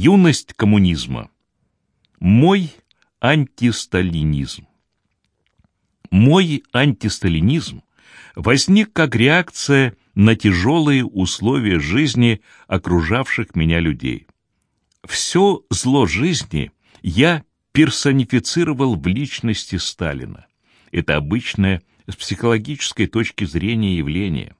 Юность коммунизма. Мой антисталинизм. Мой антисталинизм возник как реакция на тяжелые условия жизни окружавших меня людей. Все зло жизни я персонифицировал в личности Сталина. Это обычное с психологической точки зрения явление.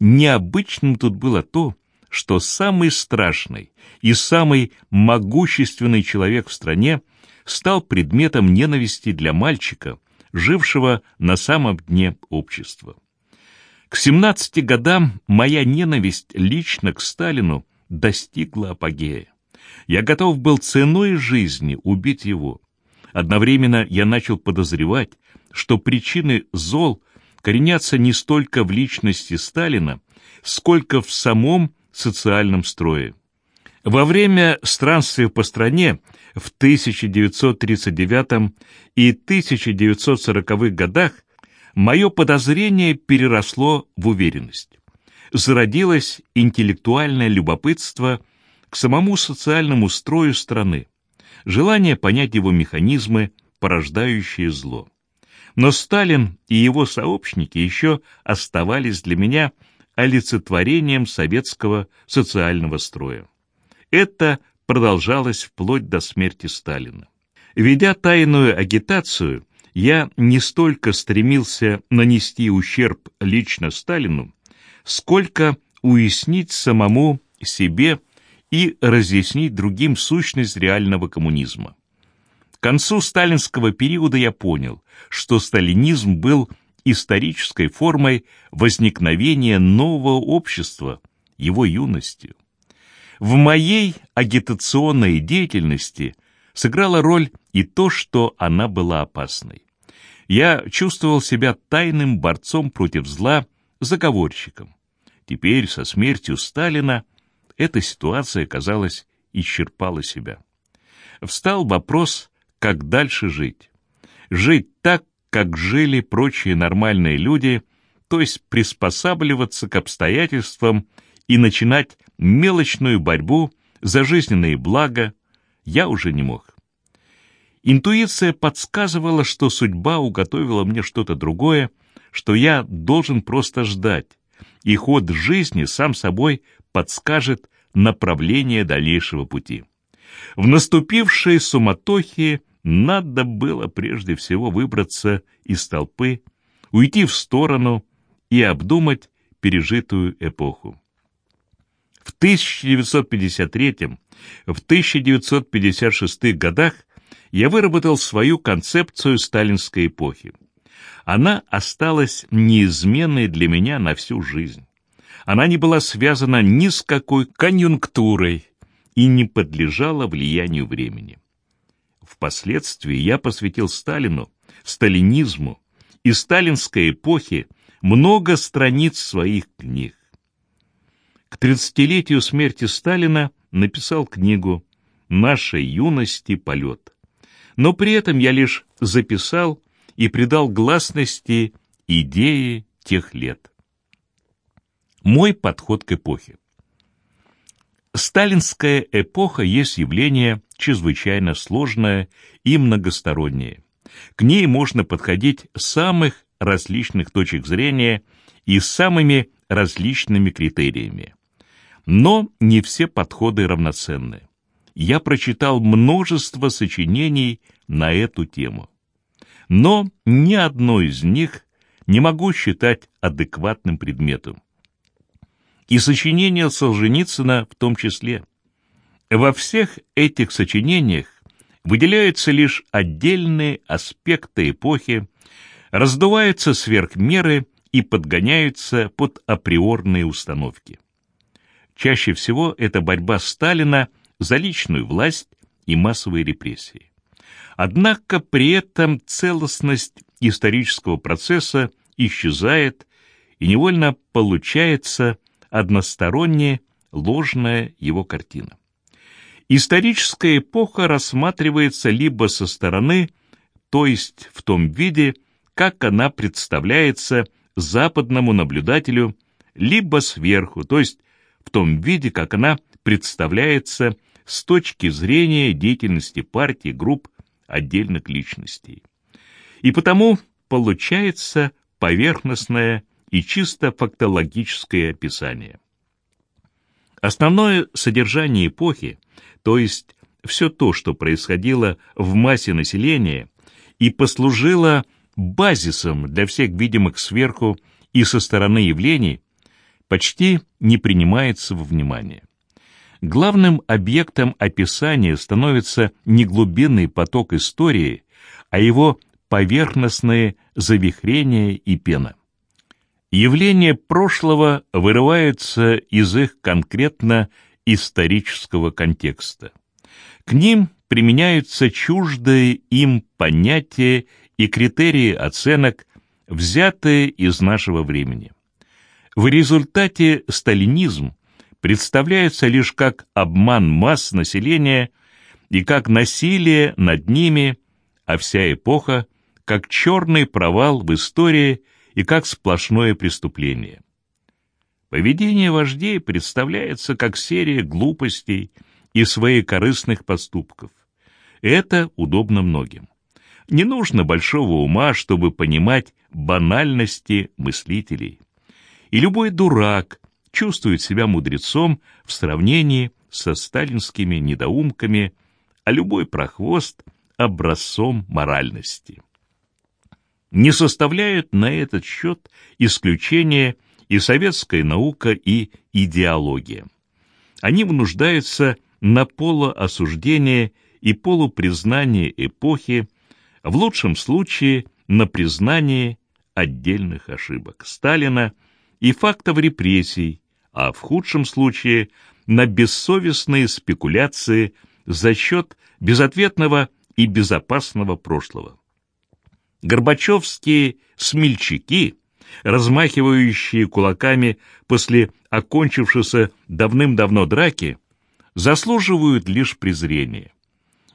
Необычным тут было то, что самый страшный и самый могущественный человек в стране стал предметом ненависти для мальчика, жившего на самом дне общества. К 17 годам моя ненависть лично к Сталину достигла апогея. Я готов был ценой жизни убить его. Одновременно я начал подозревать, что причины зол коренятся не столько в личности Сталина, сколько в самом социальном строе. Во время странствия по стране в 1939 и 1940-х годах мое подозрение переросло в уверенность. Зародилось интеллектуальное любопытство к самому социальному строю страны, желание понять его механизмы, порождающие зло. Но Сталин и его сообщники еще оставались для меня олицетворением советского социального строя. Это продолжалось вплоть до смерти Сталина. Ведя тайную агитацию, я не столько стремился нанести ущерб лично Сталину, сколько уяснить самому себе и разъяснить другим сущность реального коммунизма. К концу сталинского периода я понял, что сталинизм был исторической формой возникновения нового общества, его юностью. В моей агитационной деятельности сыграла роль и то, что она была опасной. Я чувствовал себя тайным борцом против зла, заговорщиком. Теперь, со смертью Сталина, эта ситуация, казалось, исчерпала себя. Встал вопрос, как дальше жить. Жить так, как жили прочие нормальные люди, то есть приспосабливаться к обстоятельствам и начинать мелочную борьбу за жизненные блага, я уже не мог. Интуиция подсказывала, что судьба уготовила мне что-то другое, что я должен просто ждать, и ход жизни сам собой подскажет направление дальнейшего пути. В наступившей суматохе надо было прежде всего выбраться из толпы, уйти в сторону и обдумать пережитую эпоху. В 1953, в 1956 годах я выработал свою концепцию сталинской эпохи. Она осталась неизменной для меня на всю жизнь. Она не была связана ни с какой конъюнктурой и не подлежала влиянию времени. Впоследствии я посвятил Сталину, сталинизму и сталинской эпохе много страниц своих книг. К тридцатилетию смерти Сталина написал книгу «Нашей юности полет». Но при этом я лишь записал и придал гласности идеи тех лет. Мой подход к эпохе. Сталинская эпоха есть явление чрезвычайно сложное и многостороннее. К ней можно подходить с самых различных точек зрения и с самыми различными критериями. Но не все подходы равноценны. Я прочитал множество сочинений на эту тему. Но ни одно из них не могу считать адекватным предметом и сочинения Солженицына в том числе. Во всех этих сочинениях выделяются лишь отдельные аспекты эпохи, раздуваются сверх меры и подгоняются под априорные установки. Чаще всего это борьба Сталина за личную власть и массовые репрессии. Однако при этом целостность исторического процесса исчезает и невольно получается односторонняя, ложная его картина. Историческая эпоха рассматривается либо со стороны, то есть в том виде, как она представляется западному наблюдателю, либо сверху, то есть в том виде, как она представляется с точки зрения деятельности партий, групп, отдельных личностей. И потому получается поверхностное и чисто фактологическое описание. Основное содержание эпохи, то есть все то, что происходило в массе населения и послужило базисом для всех видимых сверху и со стороны явлений, почти не принимается во внимание. Главным объектом описания становится не глубинный поток истории, а его поверхностные завихрения и пена. Явления прошлого вырываются из их конкретно исторического контекста. К ним применяются чуждые им понятия и критерии оценок, взятые из нашего времени. В результате сталинизм представляется лишь как обман масс населения и как насилие над ними, а вся эпоха как черный провал в истории и как сплошное преступление. Поведение вождей представляется как серия глупостей и своекорыстных поступков. Это удобно многим. Не нужно большого ума, чтобы понимать банальности мыслителей. И любой дурак чувствует себя мудрецом в сравнении со сталинскими недоумками, а любой прохвост — образцом моральности. Не составляют на этот счет исключения и советская наука, и идеология. Они вынуждаются на полуосуждение и полупризнание эпохи, в лучшем случае на признание отдельных ошибок Сталина и фактов репрессий, а в худшем случае на бессовестные спекуляции за счет безответного и безопасного прошлого. Горбачевские смельчаки, размахивающие кулаками после окончившейся давным-давно драки, заслуживают лишь презрения.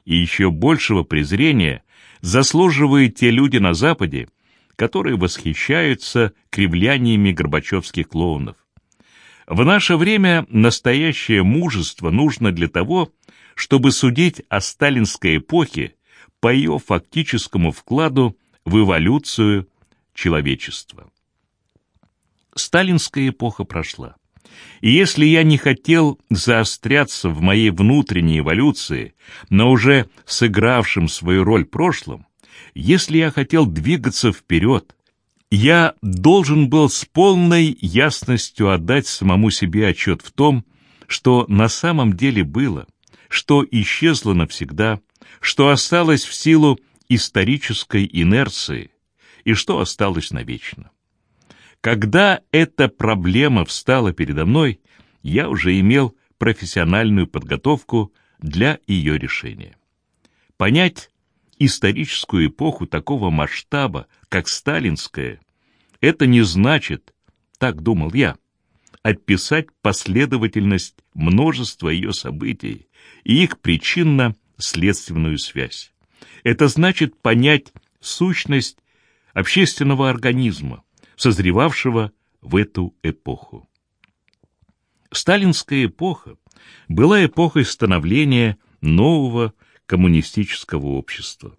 И еще большего презрения заслуживают те люди на Западе, которые восхищаются кривляниями горбачевских клоунов. В наше время настоящее мужество нужно для того, чтобы судить о сталинской эпохе по ее фактическому вкладу в эволюцию человечества. Сталинская эпоха прошла. И если я не хотел заостряться в моей внутренней эволюции, но уже сыгравшим свою роль прошлом, если я хотел двигаться вперед, я должен был с полной ясностью отдать самому себе отчет в том, что на самом деле было, что исчезло навсегда, что осталось в силу исторической инерции и что осталось навечно. Когда эта проблема встала передо мной, я уже имел профессиональную подготовку для ее решения. Понять историческую эпоху такого масштаба, как сталинская, это не значит, так думал я, описать последовательность множества ее событий и их причинно-следственную связь. Это значит понять сущность общественного организма, созревавшего в эту эпоху. Сталинская эпоха была эпохой становления нового коммунистического общества.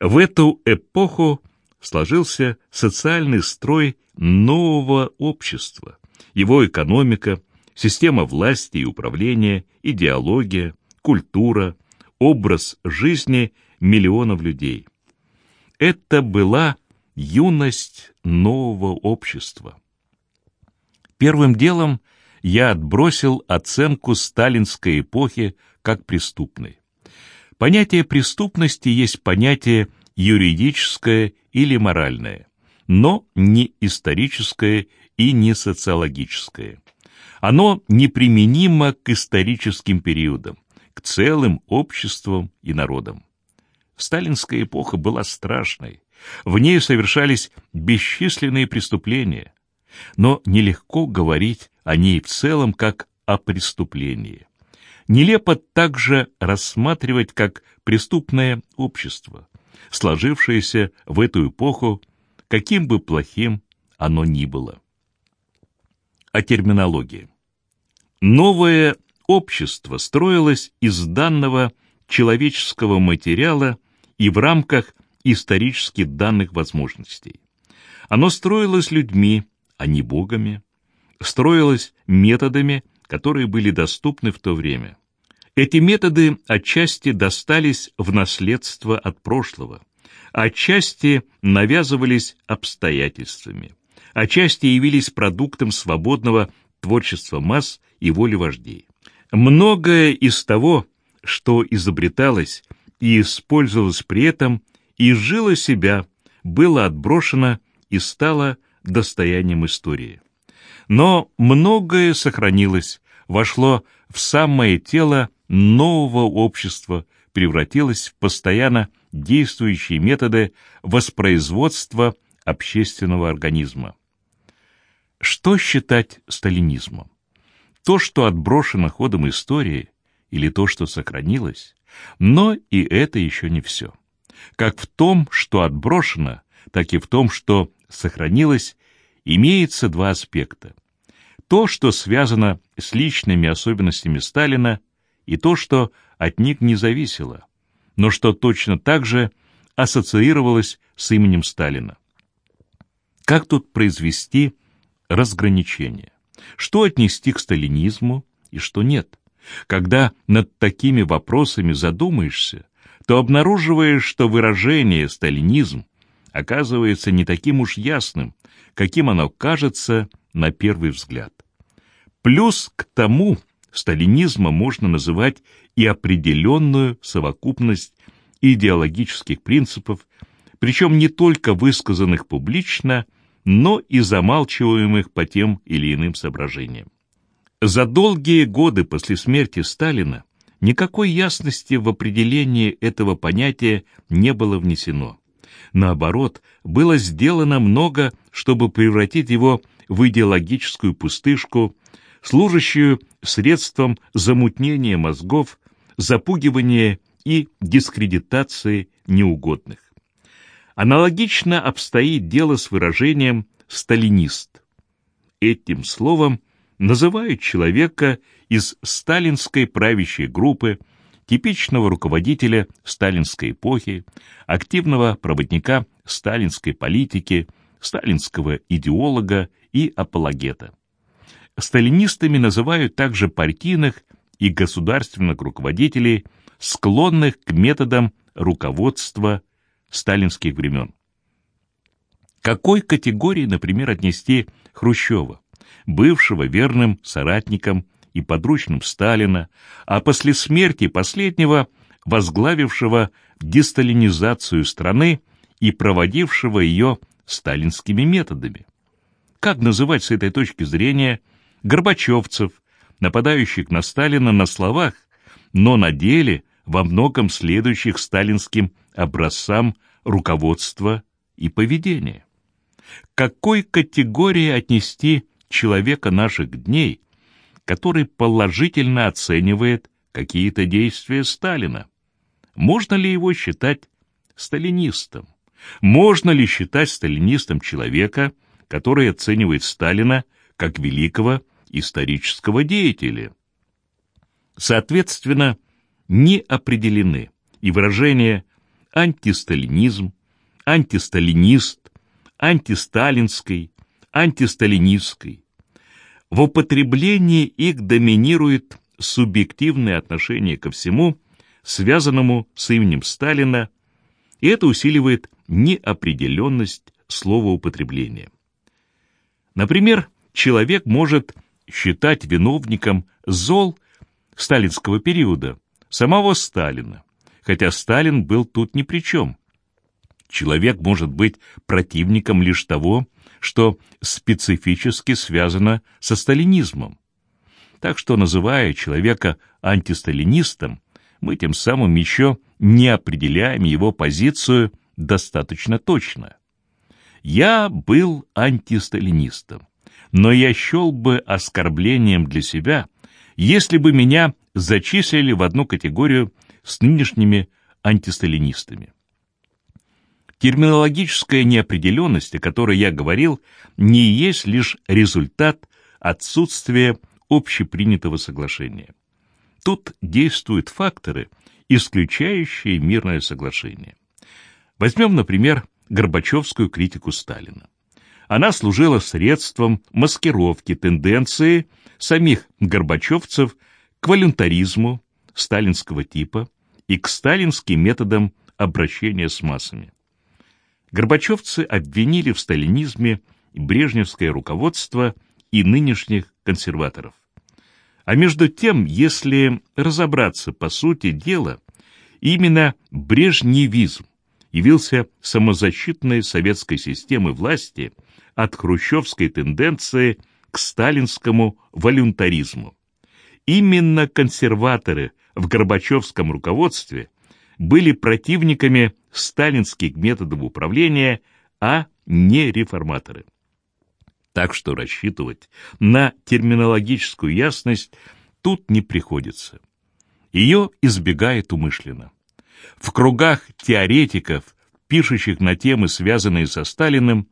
В эту эпоху сложился социальный строй нового общества, его экономика, система власти и управления, идеология, культура, образ жизни миллионов людей. Это была юность нового общества. Первым делом я отбросил оценку сталинской эпохи как преступной. Понятие преступности есть понятие юридическое или моральное, но не историческое и не социологическое. Оно неприменимо к историческим периодам, к целым обществам и народам. Сталинская эпоха была страшной, в ней совершались бесчисленные преступления, но нелегко говорить о ней в целом как о преступлении. Нелепо также рассматривать как преступное общество, сложившееся в эту эпоху, каким бы плохим оно ни было. О терминологии. Новое общество строилось из данного человеческого материала и в рамках исторически данных возможностей. Оно строилось людьми, а не богами, строилось методами, которые были доступны в то время. Эти методы отчасти достались в наследство от прошлого, отчасти навязывались обстоятельствами, отчасти явились продуктом свободного творчества масс и воли вождей. Многое из того, что изобреталось и использовалось при этом, и жило себя, было отброшено и стало достоянием истории. Но многое сохранилось, вошло в самое тело нового общества, превратилось в постоянно действующие методы воспроизводства общественного организма. Что считать сталинизмом? То, что отброшено ходом истории, или то, что сохранилось? Но и это еще не все. Как в том, что отброшено, так и в том, что сохранилось, имеется два аспекта. То, что связано с личными особенностями Сталина, и то, что от них не зависело, но что точно так же ассоциировалось с именем Сталина. Как тут произвести разграничение? Что отнести к сталинизму и что нет? Когда над такими вопросами задумаешься, то обнаруживаешь, что выражение «сталинизм» оказывается не таким уж ясным, каким оно кажется на первый взгляд. Плюс к тому, сталинизма можно называть и определенную совокупность идеологических принципов, причем не только высказанных публично, но и замалчиваемых по тем или иным соображениям. За долгие годы после смерти Сталина никакой ясности в определении этого понятия не было внесено. Наоборот, было сделано много, чтобы превратить его в идеологическую пустышку, служащую средством замутнения мозгов, запугивания и дискредитации неугодных. Аналогично обстоит дело с выражением «сталинист». Этим словом называют человека из сталинской правящей группы, типичного руководителя сталинской эпохи, активного проводника сталинской политики, сталинского идеолога и апологета. Сталинистами называют также партийных и государственных руководителей, склонных к методам руководства сталинских времен. какой категории, например, отнести Хрущева, бывшего верным соратником и подручным Сталина, а после смерти последнего возглавившего десталинизацию страны и проводившего ее сталинскими методами? Как называть с этой точки зрения горбачевцев, нападающих на Сталина на словах, но на деле во многом следующих сталинским образцам руководства и поведения. Какой категории отнести человека наших дней, который положительно оценивает какие-то действия Сталина? Можно ли его считать сталинистом? Можно ли считать сталинистом человека, который оценивает Сталина как великого исторического деятеля? Соответственно, не определены и выражения антисталинизм, антисталинист, антисталинской, антисталинистской. В употреблении их доминирует субъективное отношение ко всему, связанному с именем Сталина, и это усиливает неопределенность слова употребления. Например, человек может считать виновником зол сталинского периода самого Сталина, хотя Сталин был тут ни при чем. Человек может быть противником лишь того, что специфически связано со сталинизмом. Так что, называя человека антисталинистом, мы тем самым еще не определяем его позицию достаточно точно. Я был антисталинистом, но я счел бы оскорблением для себя, если бы меня зачислили в одну категорию с нынешними антисталинистами. Терминологическая неопределенность, о которой я говорил, не есть лишь результат отсутствия общепринятого соглашения. тут действуют факторы, исключающие мирное соглашение. Возьмем, например, Горбачевскую критику Сталина. Она служила средством маскировки тенденции самих горбачевцев к волюнтаризму сталинского типа и к сталинским методам обращения с массами. Горбачевцы обвинили в сталинизме брежневское руководство и нынешних консерваторов. А между тем, если разобраться по сути дела, именно брежневизм явился самозащитной советской системой власти от хрущевской тенденции к сталинскому волюнтаризму. Именно консерваторы в Горбачевском руководстве были противниками сталинских методов управления, а не реформаторы. Так что рассчитывать на терминологическую ясность тут не приходится. Ее избегает умышленно. В кругах теоретиков, пишущих на темы, связанные со Сталиным,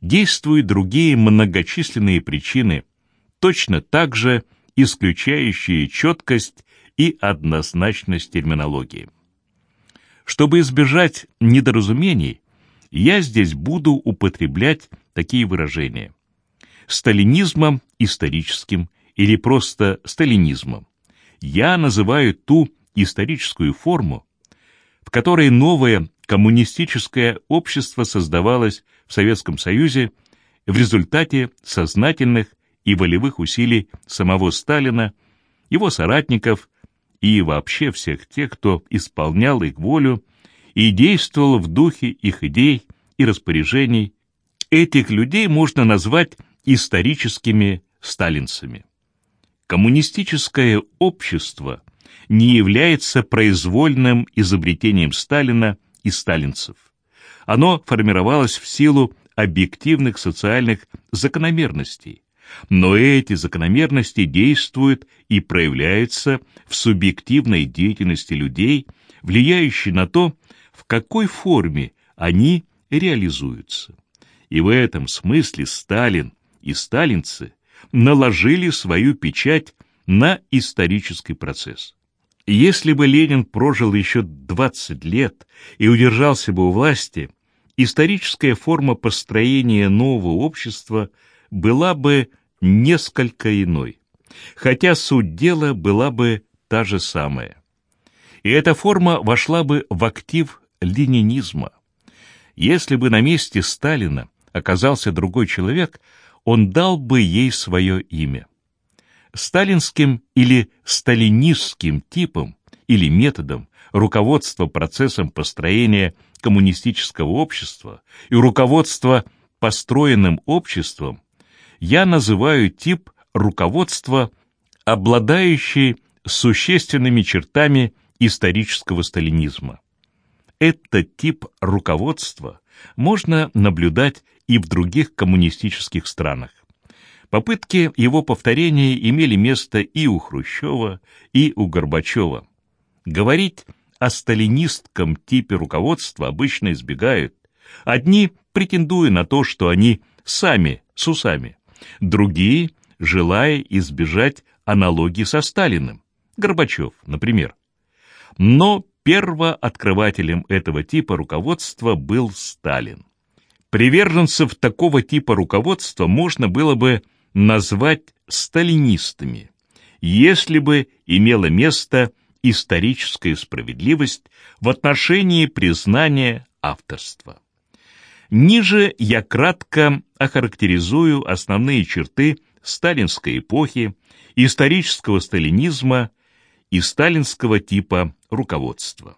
действуют другие многочисленные причины, точно так же исключающие четкость и однозначность терминологии. Чтобы избежать недоразумений, я здесь буду употреблять такие выражения. Сталинизмом историческим или просто сталинизмом я называю ту историческую форму, в которой новое коммунистическое общество создавалось в Советском Союзе в результате сознательных и волевых усилий самого Сталина, его соратников и вообще всех тех, кто исполнял их волю и действовал в духе их идей и распоряжений. Этих людей можно назвать историческими сталинцами. Коммунистическое общество не является произвольным изобретением Сталина и сталинцев. Оно формировалось в силу объективных социальных закономерностей, но эти закономерности действуют и проявляются в субъективной деятельности людей, влияющей на то, в какой форме они реализуются. И в этом смысле Сталин и сталинцы наложили свою печать на исторический процесс. Если бы Ленин прожил еще 20 лет и удержался бы у власти, историческая форма построения нового общества была бы несколько иной, хотя суть дела была бы та же самая. И эта форма вошла бы в актив ленинизма. Если бы на месте Сталина оказался другой человек, он дал бы ей свое имя сталинским или сталинистским типом или методом руководства процессом построения коммунистического общества и руководства построенным обществом я называю тип руководства, обладающий существенными чертами исторического сталинизма. Этот тип руководства можно наблюдать и в других коммунистических странах. Попытки его повторения имели место и у Хрущева, и у Горбачева. Говорить о сталинистском типе руководства обычно избегают. Одни претендуя на то, что они сами с усами, другие желая избежать аналогии со Сталиным, Горбачев, например. Но первооткрывателем этого типа руководства был Сталин. Приверженцев такого типа руководства можно было бы назвать сталинистами, если бы имела место историческая справедливость в отношении признания авторства. Ниже я кратко охарактеризую основные черты сталинской эпохи, исторического сталинизма и сталинского типа руководства.